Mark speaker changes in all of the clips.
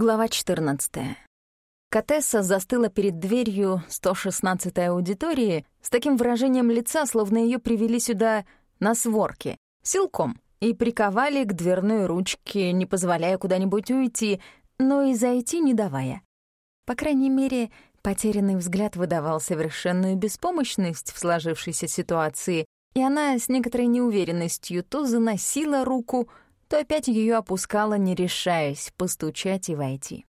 Speaker 1: Глава 14. Катесса застыла перед дверью 116-й аудитории с таким выражением лица, словно ее привели сюда на сворке, силком, и приковали к дверной ручке, не позволяя куда-нибудь уйти, но и зайти не давая. По крайней мере, потерянный взгляд выдавал совершенную беспомощность в сложившейся ситуации, и она с некоторой неуверенностью то заносила руку, то опять ее опускала, не решаясь постучать и войти.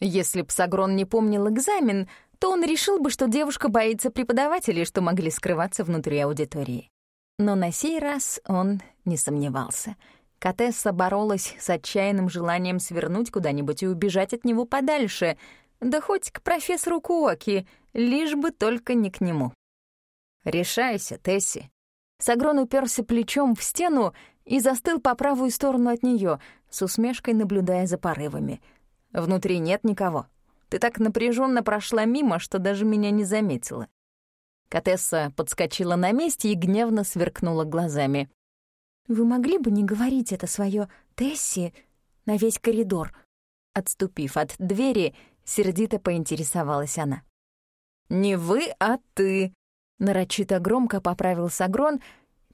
Speaker 1: Если б Сагрон не помнил экзамен, то он решил бы, что девушка боится преподавателей, что могли скрываться внутри аудитории. Но на сей раз он не сомневался. Катесса боролась с отчаянным желанием свернуть куда-нибудь и убежать от него подальше, да хоть к профессору Куоки, лишь бы только не к нему. «Решайся, Тесси». Сагрон уперся плечом в стену и застыл по правую сторону от нее, с усмешкой наблюдая за порывами. «Внутри нет никого. Ты так напряженно прошла мимо, что даже меня не заметила». Катесса подскочила на месте и гневно сверкнула глазами.
Speaker 2: «Вы могли бы не говорить это свое Тесси на весь коридор?»
Speaker 1: Отступив от двери, сердито поинтересовалась она. «Не вы, а ты!» Нарочито громко поправил Сагрон,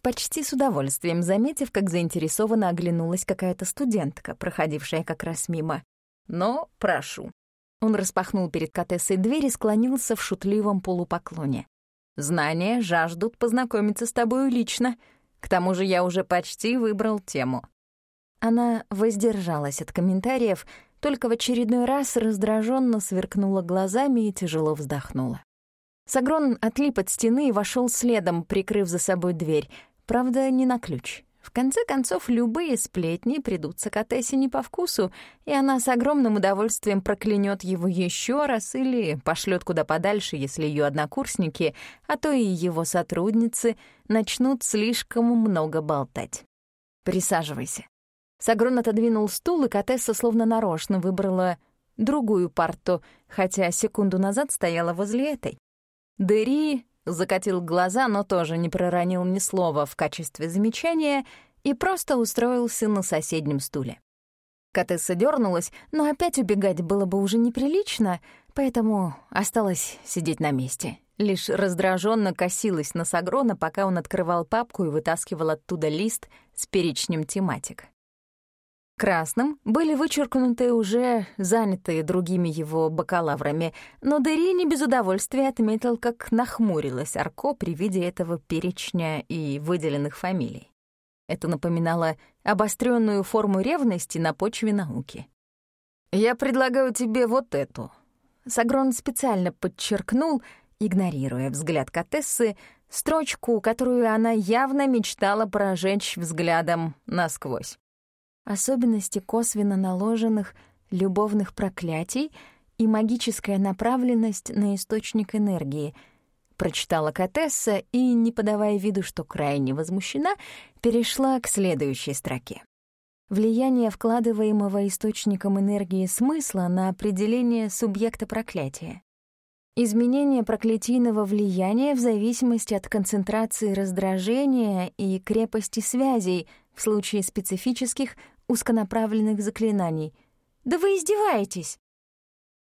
Speaker 1: почти с удовольствием заметив, как заинтересованно оглянулась какая-то студентка, проходившая как раз мимо. «Но прошу». Он распахнул перед Катессой дверь и склонился в шутливом полупоклоне. «Знания жаждут познакомиться с тобой лично. К тому же я уже почти выбрал тему». Она воздержалась от комментариев, только в очередной раз раздраженно сверкнула глазами и тяжело вздохнула. Сагрон отлип от стены и вошел следом, прикрыв за собой дверь, Правда, не на ключ. В конце концов, любые сплетни придутся Катессе не по вкусу, и она с огромным удовольствием проклянет его еще раз или пошлет куда подальше, если ее однокурсники, а то и его сотрудницы, начнут слишком много болтать. «Присаживайся». Сагрон отодвинул стул, и Катесса словно нарочно выбрала другую парту, хотя секунду назад стояла возле этой. Дери закатил глаза, но тоже не проронил ни слова в качестве замечания и просто устроился на соседнем стуле. Катесса дернулась, но опять убегать было бы уже неприлично, поэтому осталось сидеть на месте. Лишь раздраженно косилась на Сагрона, пока он открывал папку и вытаскивал оттуда лист с перечнем тематик. Красным были вычеркнуты уже занятые другими его бакалаврами, но Дерини без удовольствия отметил, как нахмурилась Арко при виде этого перечня и выделенных фамилий. Это напоминало обостренную форму ревности на почве науки. «Я предлагаю тебе вот эту». Сагрон специально подчеркнул, игнорируя взгляд Катессы, строчку, которую она явно мечтала прожечь взглядом насквозь особенности косвенно наложенных любовных проклятий и магическая направленность на источник энергии. Прочитала Катесса и, не подавая виду, что крайне возмущена, перешла к следующей строке. Влияние вкладываемого источником энергии смысла на определение субъекта проклятия. Изменение проклятийного влияния в зависимости от концентрации раздражения и крепости связей в случае специфических узконаправленных заклинаний. «Да вы издеваетесь!»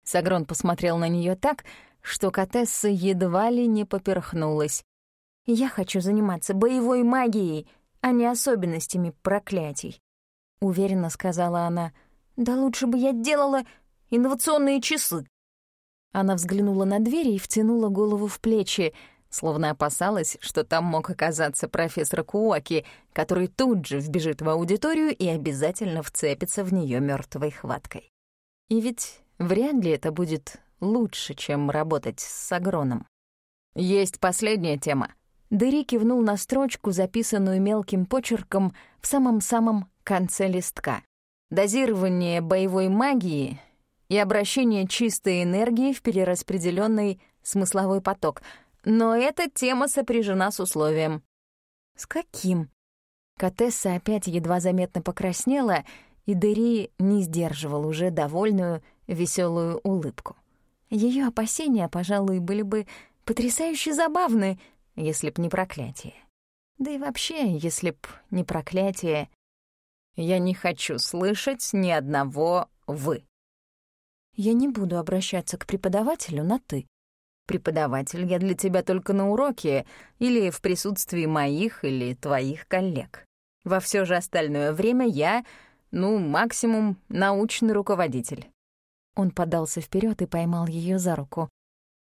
Speaker 1: Сагрон посмотрел на нее так, что Катесса едва ли не поперхнулась. «Я хочу заниматься боевой магией, а не особенностями проклятий», — уверенно сказала она. «Да лучше бы я делала инновационные часы». Она взглянула на дверь и втянула голову в плечи, словно опасалась, что там мог оказаться профессор Куоки, который тут же вбежит в аудиторию и обязательно вцепится в нее мертвой хваткой. И ведь вряд ли это будет лучше, чем работать с Агроном. Есть последняя тема. Дыри кивнул на строчку, записанную мелким почерком в самом-самом конце листка. Дозирование боевой магии и обращение чистой энергии в перераспределенный смысловой поток — но эта тема сопряжена с условием. С каким? Катесса опять едва заметно покраснела, и Дери не сдерживал уже довольную, веселую улыбку. Ее опасения, пожалуй, были бы потрясающе забавны, если б не проклятие. Да и вообще, если б не проклятие, я не хочу слышать ни одного «вы».
Speaker 2: Я не буду обращаться к преподавателю на «ты».
Speaker 1: Преподаватель я для тебя только на уроке или в присутствии моих или твоих коллег. Во все же остальное время я, ну, максимум, научный руководитель.
Speaker 2: Он подался вперед и поймал ее за руку.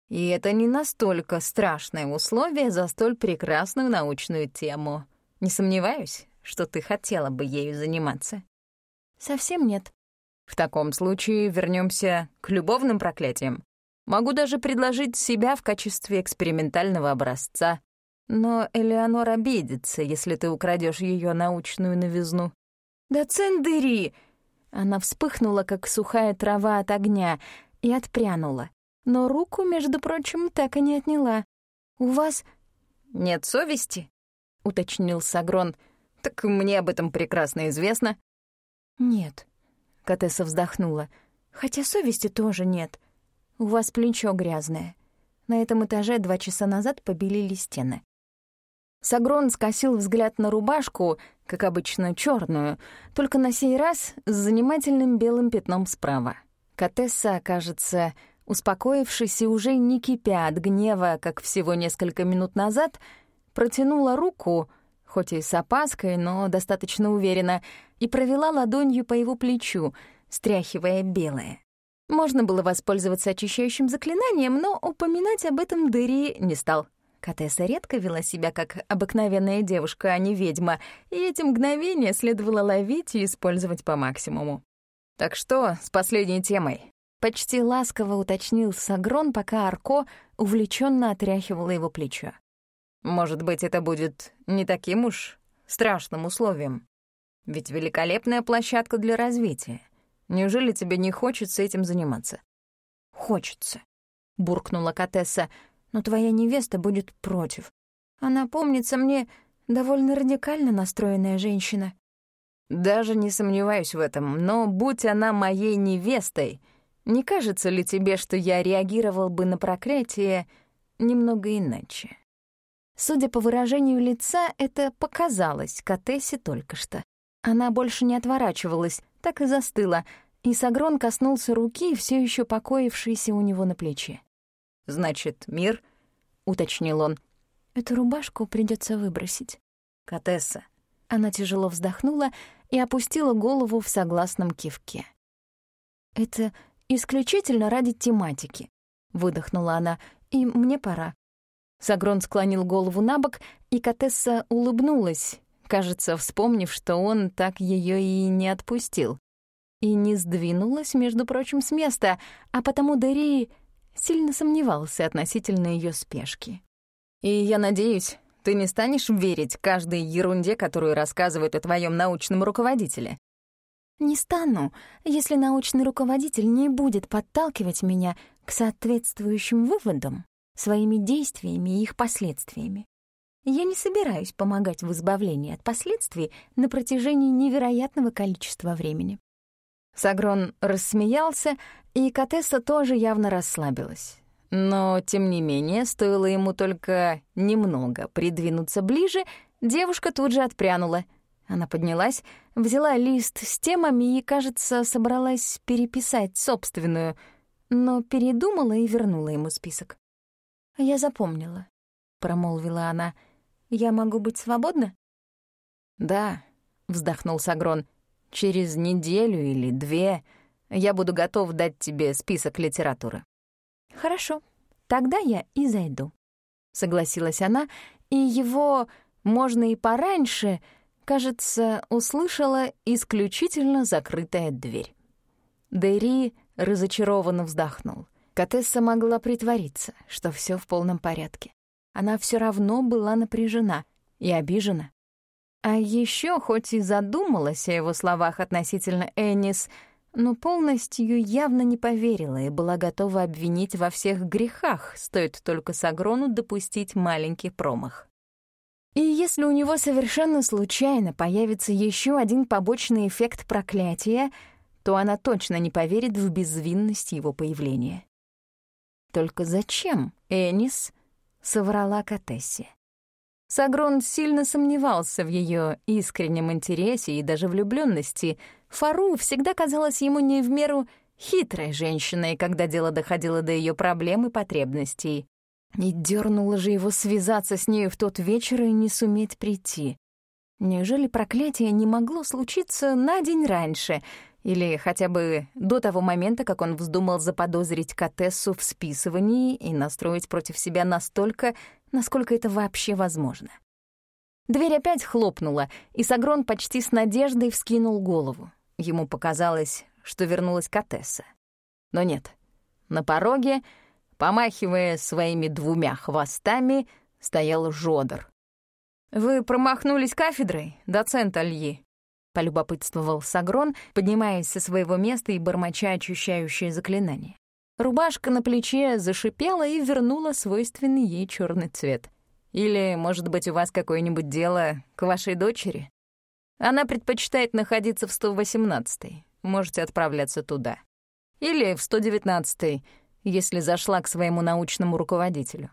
Speaker 1: И это не настолько страшное условие за столь прекрасную научную тему. Не сомневаюсь, что ты хотела бы ею заниматься.
Speaker 2: Совсем нет.
Speaker 1: В таком случае вернемся к любовным проклятиям. Могу даже предложить себя в качестве экспериментального образца. Но Элеонор обидится, если ты украдешь ее научную новизну.
Speaker 2: «Доцент Дыри!» Она вспыхнула, как сухая трава от огня, и отпрянула. Но руку, между прочим, так и не отняла. «У вас...»
Speaker 1: «Нет совести?» — уточнил Сагрон. «Так мне об этом прекрасно известно».
Speaker 2: «Нет», — Катесса вздохнула. «Хотя совести тоже нет. У вас плечо грязное. На этом этаже два часа назад побелили стены».
Speaker 1: Сагрон скосил взгляд на рубашку, как обычно, черную, только на сей раз с занимательным белым пятном справа. Катесса, кажется, успокоившись и уже не кипя от гнева, как всего несколько минут назад, протянула руку, хоть и с опаской, но достаточно уверенно, и провела ладонью по его плечу, стряхивая белое. Можно было воспользоваться очищающим заклинанием, но упоминать об этом Дерри не стал. Катесса редко вела себя как обыкновенная девушка, а не ведьма, и эти мгновения следовало ловить и использовать по максимуму. «Так что с последней темой?» Почти ласково уточнил Сагрон, пока Арко увлеченно отряхивала его плечо. «Может быть, это будет не таким уж страшным условием? Ведь великолепная площадка для развития. Неужели тебе не хочется этим заниматься?»
Speaker 2: «Хочется», — буркнула Катесса, «но твоя невеста будет против. Она, помнится мне, довольно радикально настроенная женщина».
Speaker 1: «Даже не сомневаюсь в этом, но будь она моей невестой, не кажется ли тебе, что я реагировал бы на проклятие немного иначе?» Судя по выражению лица, это показалось Катессе только что. Она больше не отворачивалась, так и застыла, и Сагрон коснулся руки, все еще покоившейся у него на плече. «Значит, мир?» — уточнил он.
Speaker 2: «Эту рубашку придется выбросить».
Speaker 1: «Катесса».
Speaker 2: Она тяжело вздохнула и опустила голову в согласном кивке. «Это исключительно ради тематики», — выдохнула она, — «и мне пора». Сагрон склонил голову на бок, и Катесса улыбнулась, кажется, вспомнив, что он так ее и не отпустил. И не сдвинулась, между прочим, с места, а потому Дарий сильно сомневался относительно ее спешки.
Speaker 1: «И я надеюсь, ты не станешь верить каждой ерунде, которую рассказывают о твоем научном руководителе?»
Speaker 2: «Не стану, если научный руководитель не будет подталкивать меня к соответствующим выводам своими действиями и их последствиями. Я не собираюсь помогать в избавлении от последствий на протяжении невероятного количества времени.
Speaker 1: Сагрон рассмеялся, и Катесса тоже явно расслабилась. Но, тем не менее, стоило ему только немного придвинуться ближе, девушка тут же отпрянула. Она поднялась, взяла лист с темами и, кажется, собралась переписать собственную, но передумала и вернула ему список.
Speaker 2: «Я запомнила», — промолвила она, — я могу быть свободна?»
Speaker 1: «Да», — вздохнул Сагрон, — «через неделю или две я буду готов дать тебе список литературы».
Speaker 2: «Хорошо, тогда я и зайду», — согласилась она, и его «можно и пораньше», кажется, услышала исключительно закрытая дверь. Дэри разочарованно вздохнул. Катесса могла притвориться, что все в полном порядке она все равно была напряжена и обижена. А еще, хоть и задумалась о его словах относительно Эннис, но полностью явно не поверила и была готова обвинить во всех грехах, стоит только Сагрону допустить маленький промах. И если у него совершенно случайно появится еще один побочный эффект проклятия, то она точно не поверит в безвинность его появления. Только зачем Энис соврала Катессе. Сагрон сильно сомневался в ее искреннем интересе и даже влюбленности. Фару всегда казалась ему не в меру
Speaker 1: хитрой женщиной, когда дело доходило до ее проблем и потребностей. И дернула же его связаться с нею в тот вечер и не суметь прийти. Неужели проклятие не могло случиться на день раньше, или хотя бы до того момента, как он вздумал заподозрить Катессу в списывании и настроить против себя настолько, насколько это вообще возможно? Дверь опять хлопнула, и Сагрон почти с надеждой вскинул голову. Ему показалось, что вернулась Катесса. Но нет. На пороге, помахивая своими двумя хвостами, стоял Жодор. «Вы промахнулись кафедрой, доцент Альи?» — полюбопытствовал Сагрон, поднимаясь со своего места и бормоча очищающее заклинание. Рубашка на плече зашипела и вернула свойственный ей черный цвет. Или, может быть, у вас какое-нибудь дело к вашей дочери? Она предпочитает находиться в 118-й. Можете отправляться туда. Или в 119-й, если зашла к своему научному руководителю.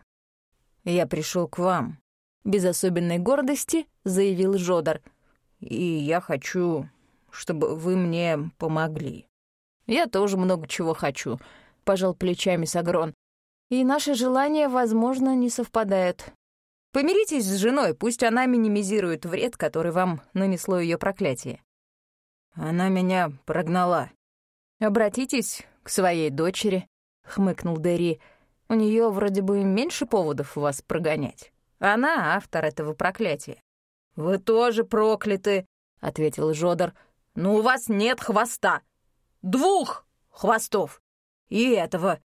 Speaker 1: «Я пришел к вам», — без особенной гордости заявил Жодор. «И я хочу, чтобы вы мне помогли». «Я тоже много чего хочу», — пожал плечами Сагрон. «И наши желания, возможно, не совпадают. Помиритесь с женой, пусть она минимизирует вред, который вам нанесло ее проклятие. Она меня прогнала. Обратитесь к своей дочери, хмыкнул Дэри. У нее вроде бы меньше поводов вас прогонять. Она автор этого проклятия. Вы тоже прокляты, ответил Жодор. Но у вас нет хвоста. Двух хвостов. И этого.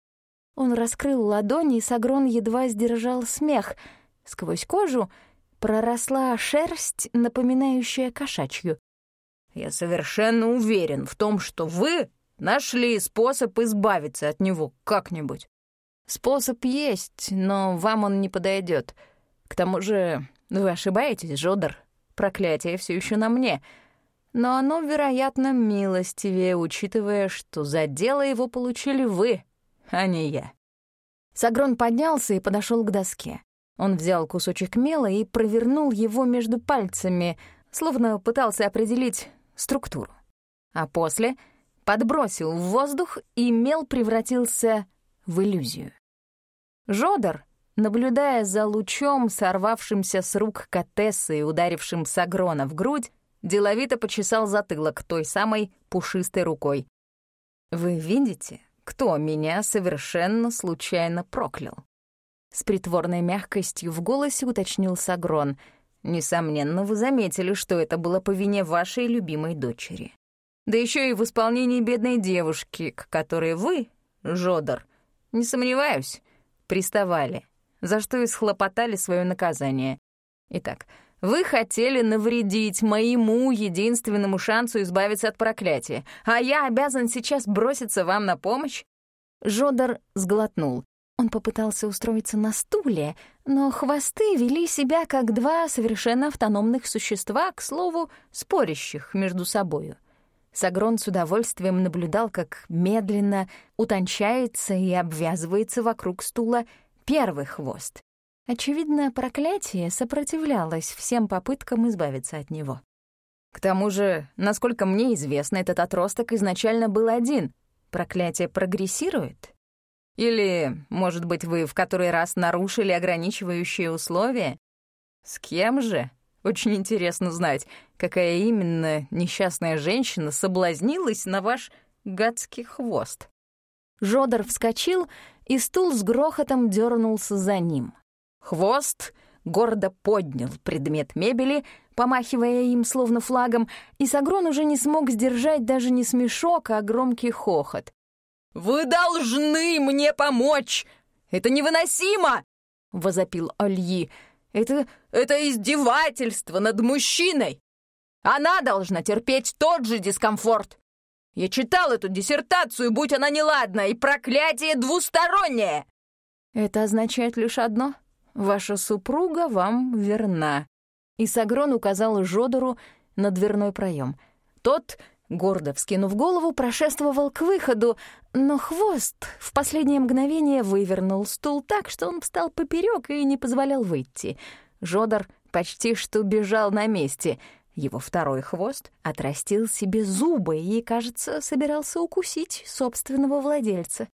Speaker 1: Он раскрыл ладони, и Сагрон едва сдержал смех — Сквозь кожу проросла шерсть, напоминающая кошачью. «Я совершенно уверен в том, что вы нашли способ избавиться от него как-нибудь. Способ есть, но вам он не подойдет. К тому же вы ошибаетесь, Жодор. Проклятие все еще на мне. Но оно, вероятно, милостивее, учитывая, что за дело его получили вы, а не я». Сагрон поднялся и подошел к доске. Он взял кусочек мела и провернул его между пальцами, словно пытался определить структуру. А после подбросил в воздух, и мел превратился в иллюзию. Жодор, наблюдая за лучом, сорвавшимся с рук Катессы и ударившим Сагрона в грудь, деловито почесал затылок той самой пушистой рукой. «Вы видите, кто меня совершенно случайно проклял?» С притворной мягкостью в голосе уточнил Сагрон. «Несомненно, вы заметили, что это было по вине вашей любимой дочери. Да еще и в исполнении бедной девушки, к которой вы, Жодор, не сомневаюсь, приставали, за что и схлопотали свое наказание. Итак, вы хотели навредить моему единственному шансу избавиться от проклятия, а я обязан сейчас броситься вам на помощь?» Жодор сглотнул. Он попытался устроиться на стуле, но хвосты вели себя как два совершенно автономных существа, к слову, спорящих между собою. Сагрон с удовольствием наблюдал, как медленно утончается и обвязывается вокруг стула первый хвост. Очевидно, проклятие сопротивлялось всем попыткам избавиться от него. К тому же, насколько мне известно, этот отросток изначально был один. Проклятие прогрессирует — или, может быть, вы в который раз нарушили ограничивающие условия? С кем же? Очень интересно знать, какая именно несчастная женщина соблазнилась на ваш гадский хвост. Жодор вскочил, и стул с грохотом дернулся за ним. Хвост гордо поднял предмет мебели, помахивая им словно флагом, и Сагрон уже не смог сдержать даже не смешок, а громкий хохот. «Вы должны мне помочь! Это невыносимо!» — возопил Альи. «Это... это издевательство над мужчиной! Она должна терпеть тот же дискомфорт! Я читал эту диссертацию, будь она неладна, и проклятие двустороннее!» «Это означает лишь одно. Ваша супруга вам верна». И Сагрон указал Жодору на дверной проем. Тот Гордо вскинув голову, прошествовал к выходу, но хвост в последнее мгновение вывернул стул так, что он встал поперек и не позволял выйти. Жодор почти что бежал на месте.
Speaker 2: Его второй хвост отрастил себе зубы и, кажется, собирался укусить собственного владельца.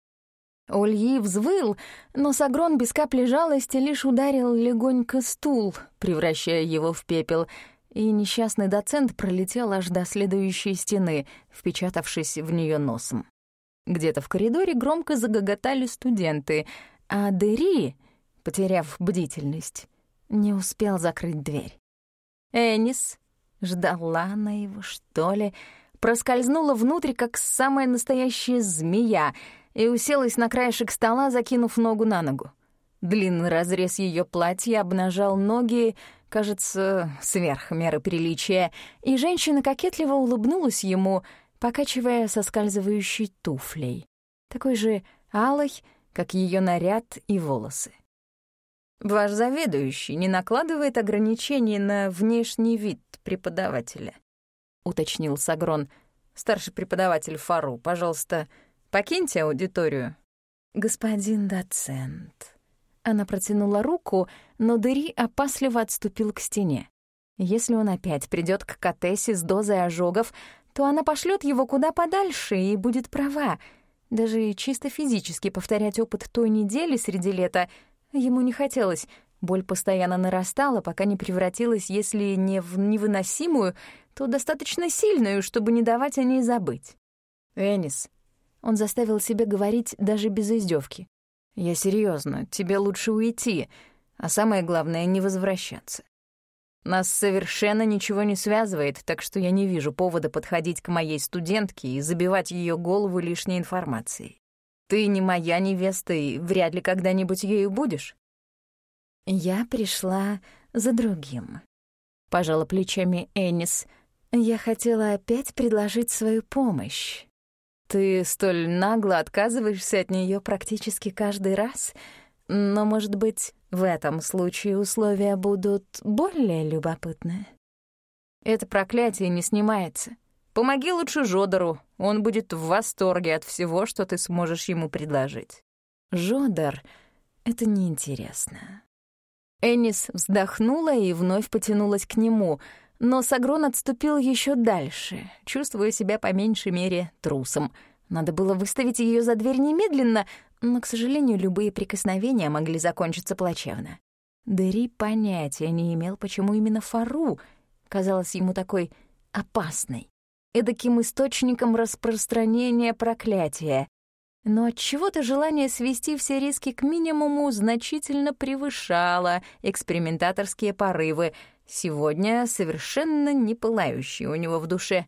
Speaker 2: Ольи взвыл, но Сагрон без капли жалости лишь ударил легонько стул, превращая его в пепел, и несчастный доцент пролетел аж до следующей стены, впечатавшись в нее носом. Где-то в коридоре громко загоготали студенты, а Дери, потеряв бдительность, не успел закрыть дверь. Энис, ждала она его, что ли, проскользнула внутрь, как самая настоящая змея, и уселась на краешек стола, закинув ногу на ногу. Длинный разрез ее платья обнажал ноги, кажется, сверх меры приличия, и женщина кокетливо улыбнулась ему, покачивая соскальзывающей туфлей, такой же алой, как ее наряд и волосы. Ваш заведующий не накладывает ограничений на внешний вид преподавателя, уточнил Сагрон. Старший преподаватель Фару, пожалуйста, покиньте аудиторию. Господин доцент. Она протянула руку, но Дери опасливо отступил к стене. Если он опять придет к Катессе с дозой ожогов, то она пошлет его куда подальше и будет права. Даже чисто физически повторять опыт той недели среди лета Ему не хотелось. Боль постоянно нарастала, пока не превратилась, если не в невыносимую, то достаточно сильную, чтобы не давать о ней забыть. «Энис», — он заставил себя говорить даже без издевки. «Я серьезно, тебе лучше уйти, а самое главное — не возвращаться. Нас совершенно ничего не связывает, так что я не вижу повода подходить к моей студентке и забивать ее голову лишней информацией. Ты не моя невеста и вряд ли когда-нибудь ею будешь. Я пришла за другим. Пожала плечами Энис. Я хотела опять предложить свою помощь. Ты столь нагло отказываешься от нее практически каждый раз, но, может быть, в этом случае условия будут более любопытны. Это проклятие не снимается. Помоги лучше Жодору, он будет в восторге от всего, что ты сможешь ему предложить. Жодор — это неинтересно. Энис вздохнула и вновь потянулась к нему, но Сагрон отступил еще дальше, чувствуя себя по меньшей мере трусом. Надо было выставить ее за дверь немедленно, но, к сожалению, любые прикосновения могли закончиться плачевно. Дери понятия не имел, почему именно Фару казалась ему такой опасной эдаким источником распространения проклятия. Но отчего-то желание свести все риски к минимуму значительно превышало экспериментаторские порывы, сегодня совершенно не пылающие у него в душе.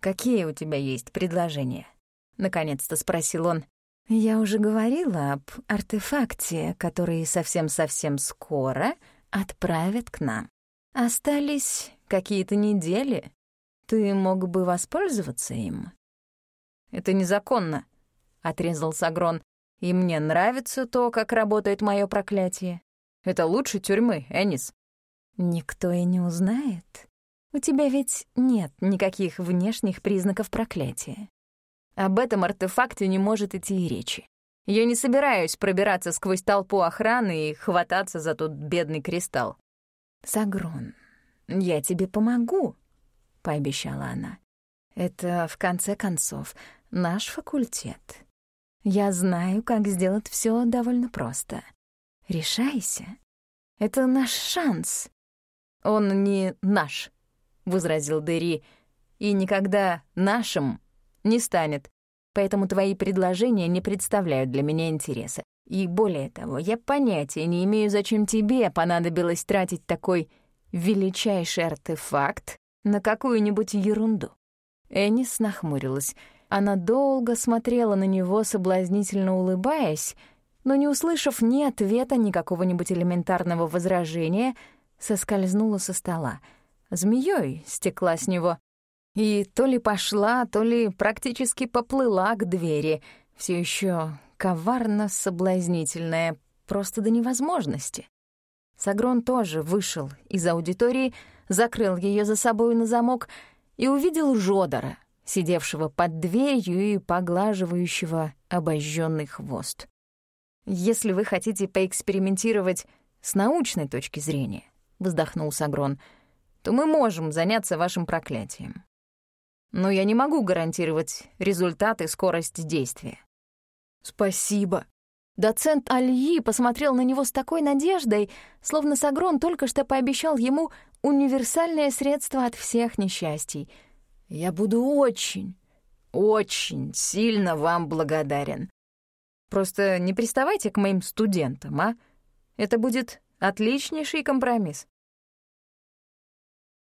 Speaker 2: «Какие у тебя есть предложения?» — наконец-то спросил он. «Я уже говорила об артефакте, который совсем-совсем скоро отправят к нам. Остались какие-то недели, ты мог бы воспользоваться им. Это незаконно, отрезал Сагрон. И мне нравится то, как работает мое проклятие. Это лучше тюрьмы, Энис. Никто и не узнает. У тебя ведь нет никаких внешних признаков проклятия. Об этом артефакте не может идти и речи. Я не собираюсь пробираться сквозь толпу охраны и хвататься за тот бедный кристалл. Сагрон, я тебе помогу, пообещала она. Это, в конце концов, наш факультет. Я знаю, как сделать все довольно просто. Решайся. Это наш шанс. Он не наш, возразил Дери, и никогда нашим не станет. Поэтому твои предложения не представляют для меня интереса. И более того, я понятия не имею, зачем тебе понадобилось тратить такой величайший артефакт на какую-нибудь ерунду. Энис нахмурилась. Она долго смотрела на него, соблазнительно улыбаясь, но, не услышав ни ответа, ни какого-нибудь элементарного возражения, соскользнула со стола. Змеёй стекла с него. И то ли пошла, то ли практически поплыла к двери, все еще коварно соблазнительная, просто до невозможности. Сагрон тоже вышел из аудитории, закрыл ее за собой на замок и увидел Жодора, сидевшего под дверью и поглаживающего обожженный хвост. «Если вы хотите поэкспериментировать с научной точки зрения», — вздохнул Сагрон,
Speaker 1: то мы можем заняться вашим проклятием. Но я не могу гарантировать результат и скорость действия.
Speaker 2: Спасибо. Доцент Альи посмотрел на него с такой надеждой, словно Сагрон только что пообещал ему универсальное средство от всех несчастий. Я буду очень, очень сильно вам благодарен.
Speaker 1: Просто не приставайте к моим студентам, а? Это будет отличнейший компромисс.